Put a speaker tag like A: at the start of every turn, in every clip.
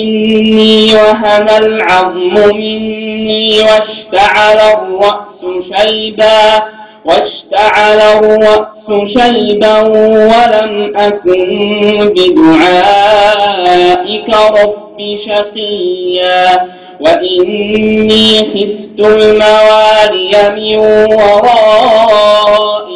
A: إني وهن العظم مني واشتعل الرأس شيبا واشتعل الرأس شيبا ولم أكن بدعائك رب شقيا وإني خفت الموالي من ورائي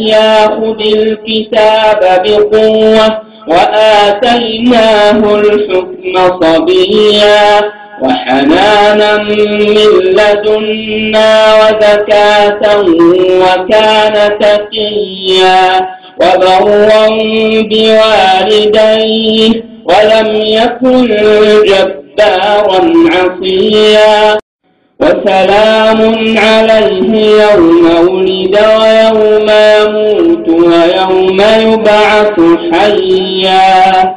A: يحيى خذ الكتاب بقوة وآتيناه الحكم صبيا وحنانا من لدنا وزكاة وكان تقيا وبرا بوالديه ولم يكن جبارا عصيا وسلام عليه يوم ولد ويوم يموت ويوم يبعث حيا